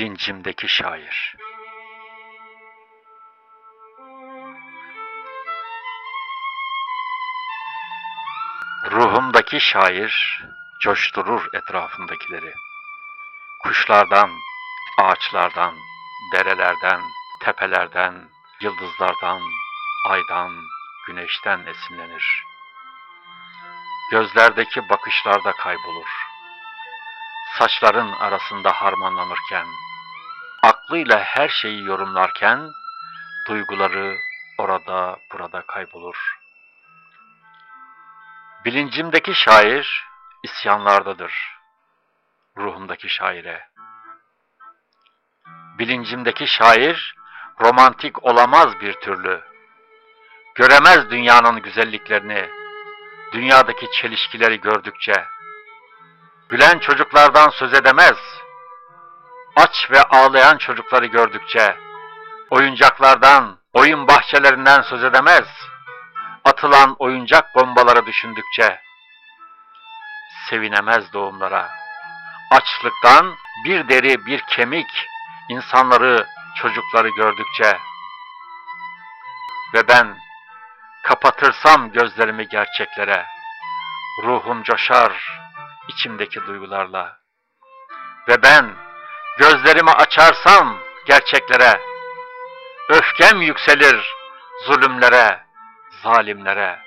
Bilincimdeki şair. Ruhumdaki şair coşturur etrafındakileri. Kuşlardan, ağaçlardan, derelerden, tepelerden, yıldızlardan, aydan, güneşten esinlenir. Gözlerdeki bakışlarda kaybolur. Saçların arasında harmanlanırken, aklıyla her şeyi yorumlarken, duyguları orada burada kaybolur. Bilincimdeki şair isyanlardadır. Ruhumdaki şaire. Bilincimdeki şair romantik olamaz bir türlü. Göremez dünyanın güzelliklerini, dünyadaki çelişkileri gördükçe. Gülen çocuklardan söz edemez. Aç ve ağlayan çocukları gördükçe. Oyuncaklardan, oyun bahçelerinden söz edemez. Atılan oyuncak bombaları düşündükçe. Sevinemez doğumlara. Açlıktan bir deri bir kemik insanları, çocukları gördükçe. Ve ben kapatırsam gözlerimi gerçeklere, ruhum coşar içimdeki duygularla. Ve ben gözlerimi açarsam gerçeklere, öfkem yükselir zulümlere, zalimlere.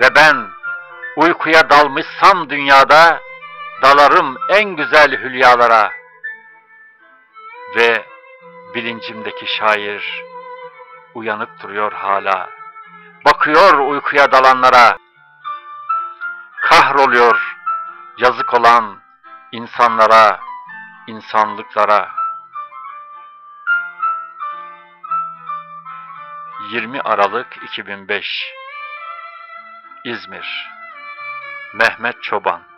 Ve ben uykuya dalmışsam dünyada, dalarım en güzel hülyalara. Ve bilincimdeki şair uyanık duruyor hala. Bakıyor uykuya dalanlara. Kahroluyor yazık olan insanlara, insanlıklara. 20 Aralık 2005 İzmir. Mehmet Çoban